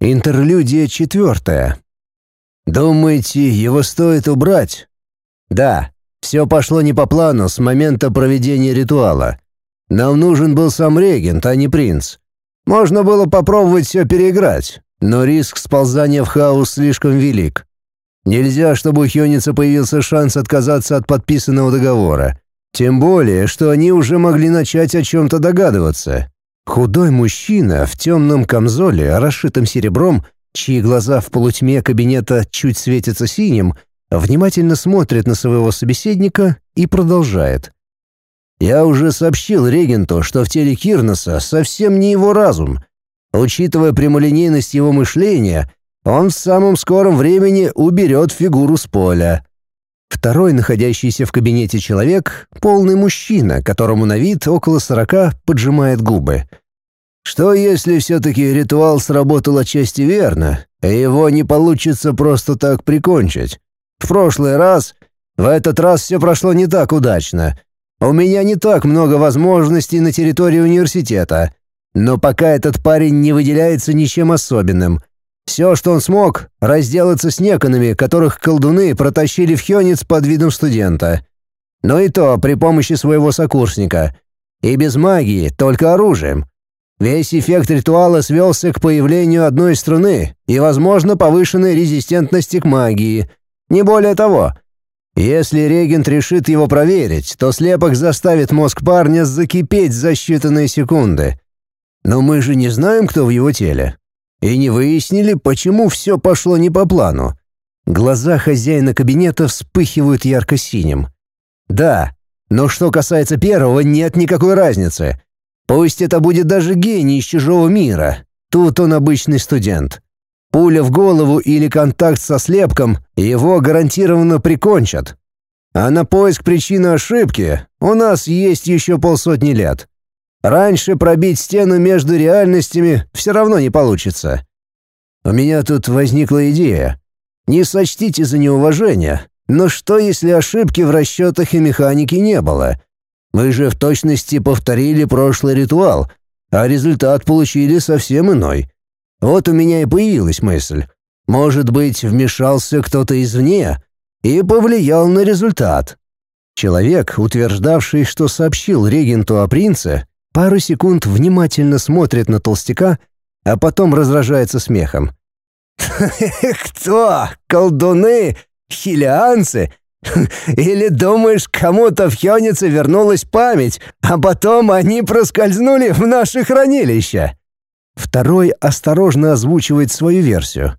Интерлюдия четвертая. «Думаете, его стоит убрать?» «Да, все пошло не по плану с момента проведения ритуала. Нам нужен был сам регент, а не принц. Можно было попробовать все переиграть, но риск сползания в хаос слишком велик. Нельзя, чтобы у Хёница появился шанс отказаться от подписанного договора. Тем более, что они уже могли начать о чем-то догадываться. Худой мужчина в темном камзоле, расшитом серебром, чьи глаза в полутьме кабинета чуть светятся синим, внимательно смотрит на своего собеседника и продолжает. «Я уже сообщил регенту, что в теле Кирноса совсем не его разум. Учитывая прямолинейность его мышления, он в самом скором времени уберет фигуру с поля. Второй, находящийся в кабинете человек, полный мужчина, которому на вид около сорока поджимает губы. Что если все-таки ритуал сработал отчасти верно, и его не получится просто так прикончить? В прошлый раз, в этот раз все прошло не так удачно. У меня не так много возможностей на территории университета, но пока этот парень не выделяется ничем особенным — все, что он смог, разделаться с неконами, которых колдуны протащили в Хёнец под видом студента. Но и то при помощи своего сокурсника. И без магии, только оружием. Весь эффект ритуала свелся к появлению одной струны и, возможно, повышенной резистентности к магии. Не более того. Если регент решит его проверить, то слепок заставит мозг парня закипеть за считанные секунды. Но мы же не знаем, кто в его теле и не выяснили, почему все пошло не по плану. Глаза хозяина кабинета вспыхивают ярко-синим. Да, но что касается первого, нет никакой разницы. Пусть это будет даже гений из чужого мира. Тут он обычный студент. Пуля в голову или контакт со слепком его гарантированно прикончат. А на поиск причины ошибки у нас есть еще полсотни лет. Раньше пробить стену между реальностями все равно не получится. У меня тут возникла идея. Не сочтите за неуважение, но что если ошибки в расчетах и механике не было? Мы же в точности повторили прошлый ритуал, а результат получили совсем иной. Вот у меня и появилась мысль. Может быть, вмешался кто-то извне и повлиял на результат. Человек, утверждавший, что сообщил регенту о принце, пару секунд внимательно смотрит на толстяка, а потом разражается смехом. «Кто? Колдуны? Хилианцы? Или думаешь, кому-то в Хёнице вернулась память, а потом они проскользнули в наше хранилище?» Второй осторожно озвучивает свою версию.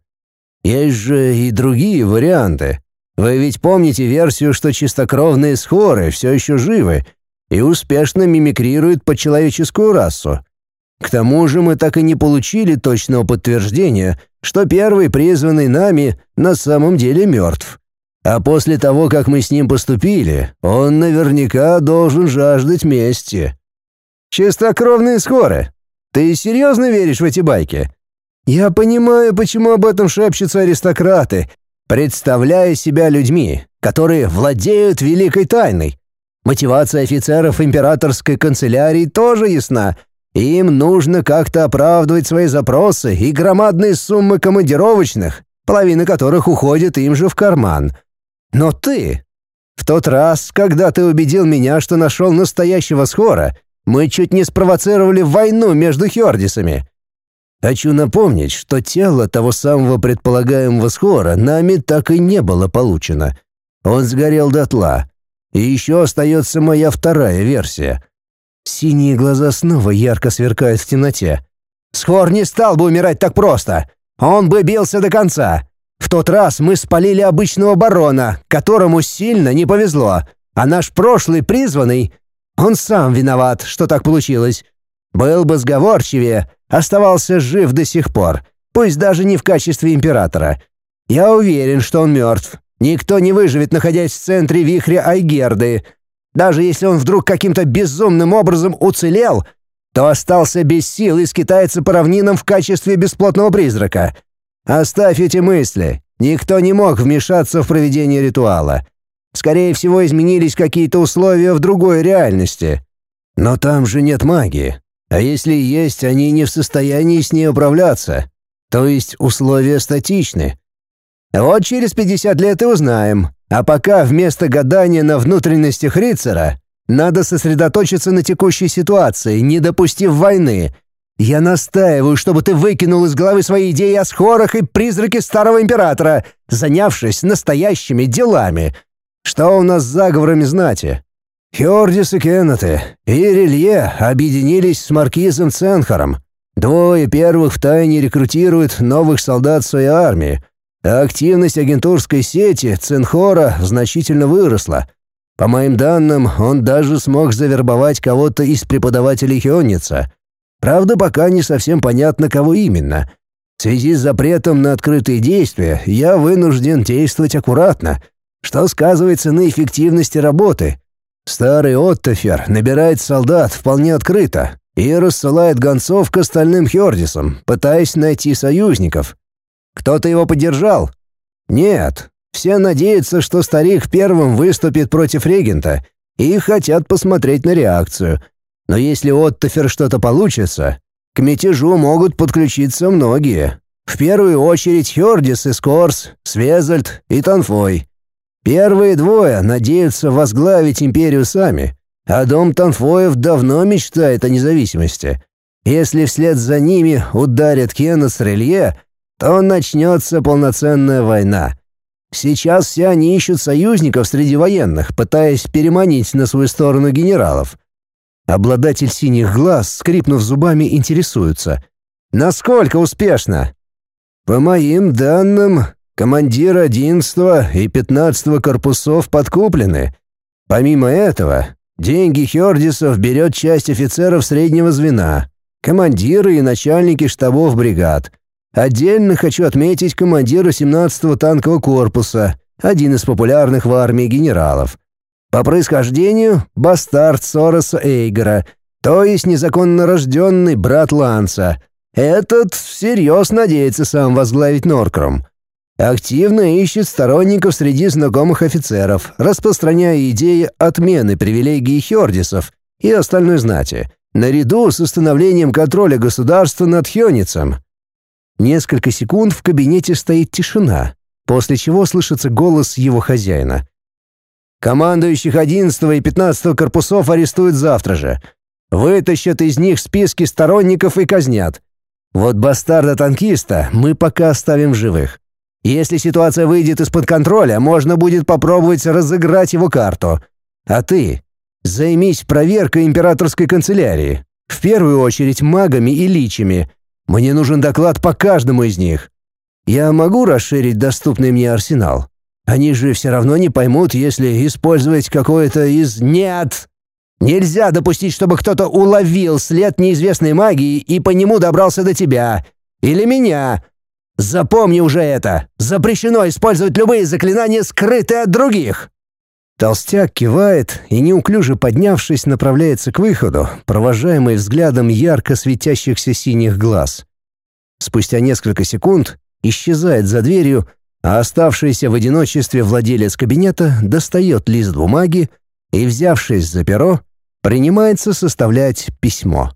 «Есть же и другие варианты. Вы ведь помните версию, что чистокровные схоры все еще живы, и успешно мимикрирует под человеческую расу. К тому же мы так и не получили точного подтверждения, что первый призванный нами на самом деле мертв. А после того, как мы с ним поступили, он наверняка должен жаждать мести. Чистокровные скоры. Ты серьезно веришь в эти байки? Я понимаю, почему об этом шепчутся аристократы, представляя себя людьми, которые владеют великой тайной, Мотивация офицеров императорской канцелярии тоже ясна. Им нужно как-то оправдывать свои запросы и громадные суммы командировочных, половина которых уходит им же в карман. Но ты... В тот раз, когда ты убедил меня, что нашел настоящего схора, мы чуть не спровоцировали войну между хердисами. Хочу напомнить, что тело того самого предполагаемого схора нами так и не было получено. Он сгорел дотла. И еще остается моя вторая версия. Синие глаза снова ярко сверкают в темноте. Схор не стал бы умирать так просто. Он бы бился до конца. В тот раз мы спалили обычного барона, которому сильно не повезло. А наш прошлый призванный... Он сам виноват, что так получилось. Был бы сговорчивее, оставался жив до сих пор, пусть даже не в качестве императора. Я уверен, что он мертв, Никто не выживет, находясь в центре вихря Айгерды. Даже если он вдруг каким-то безумным образом уцелел, то остался без сил и скитается по равнинам в качестве бесплотного призрака. Оставь эти мысли. Никто не мог вмешаться в проведение ритуала. Скорее всего, изменились какие-то условия в другой реальности. Но там же нет магии. А если есть, они не в состоянии с ней управляться. То есть условия статичны. Вот через 50 лет и узнаем. А пока вместо гадания на внутренностях Рицера надо сосредоточиться на текущей ситуации, не допустив войны. Я настаиваю, чтобы ты выкинул из головы свои идеи о схорах и призраке старого императора, занявшись настоящими делами. Что у нас с заговорами знати? Хёрдис и Кеннеты и Релье объединились с маркизом Ценхаром. Двое первых втайне рекрутируют новых солдат своей армии, активность агентурской сети Ценхора значительно выросла. По моим данным, он даже смог завербовать кого-то из преподавателей Хённица. Правда, пока не совсем понятно, кого именно. В связи с запретом на открытые действия я вынужден действовать аккуратно, что сказывается на эффективности работы. Старый Оттофер набирает солдат вполне открыто и рассылает гонцов к остальным Хёрдисам, пытаясь найти союзников. Кто-то его поддержал? Нет. Все надеются, что старик первым выступит против регента и хотят посмотреть на реакцию. Но если Оттофер что-то получится, к мятежу могут подключиться многие. В первую очередь Хёрдис и Скорс, Свезальд и Танфой. Первые двое надеются возглавить империю сами, а дом Танфоев давно мечтает о независимости. Если вслед за ними ударят Кена с Релье, то начнется полноценная война. Сейчас все они ищут союзников среди военных, пытаясь переманить на свою сторону генералов. Обладатель синих глаз, скрипнув зубами, интересуется. «Насколько успешно?» «По моим данным, Командир 11 и 15 корпусов подкуплены. Помимо этого, деньги Хёрдисов берет часть офицеров среднего звена, командиры и начальники штабов бригад. Отдельно хочу отметить командира 17-го танкового корпуса, один из популярных в армии генералов. По происхождению – бастард Сороса Эйгера, то есть незаконно рожденный брат Ланса. Этот всерьез надеется сам возглавить Норкром – Активно ищет сторонников среди знакомых офицеров, распространяя идеи отмены привилегий хёрдисов и остальной знати, наряду с установлением контроля государства над хёницем. Несколько секунд в кабинете стоит тишина, после чего слышится голос его хозяина. «Командующих 11 и 15 корпусов арестуют завтра же. Вытащат из них списки сторонников и казнят. Вот бастарда-танкиста мы пока оставим в живых. Если ситуация выйдет из-под контроля, можно будет попробовать разыграть его карту. А ты займись проверкой императорской канцелярии. В первую очередь магами и личами. Мне нужен доклад по каждому из них. Я могу расширить доступный мне арсенал? Они же все равно не поймут, если использовать какое-то из... Нет! Нельзя допустить, чтобы кто-то уловил след неизвестной магии и по нему добрался до тебя. Или меня. Запомни уже это! Запрещено использовать любые заклинания, скрытые от других!» Толстяк кивает и, неуклюже поднявшись, направляется к выходу, провожаемый взглядом ярко светящихся синих глаз. Спустя несколько секунд исчезает за дверью, а оставшийся в одиночестве владелец кабинета достает лист бумаги и, взявшись за перо, принимается составлять письмо.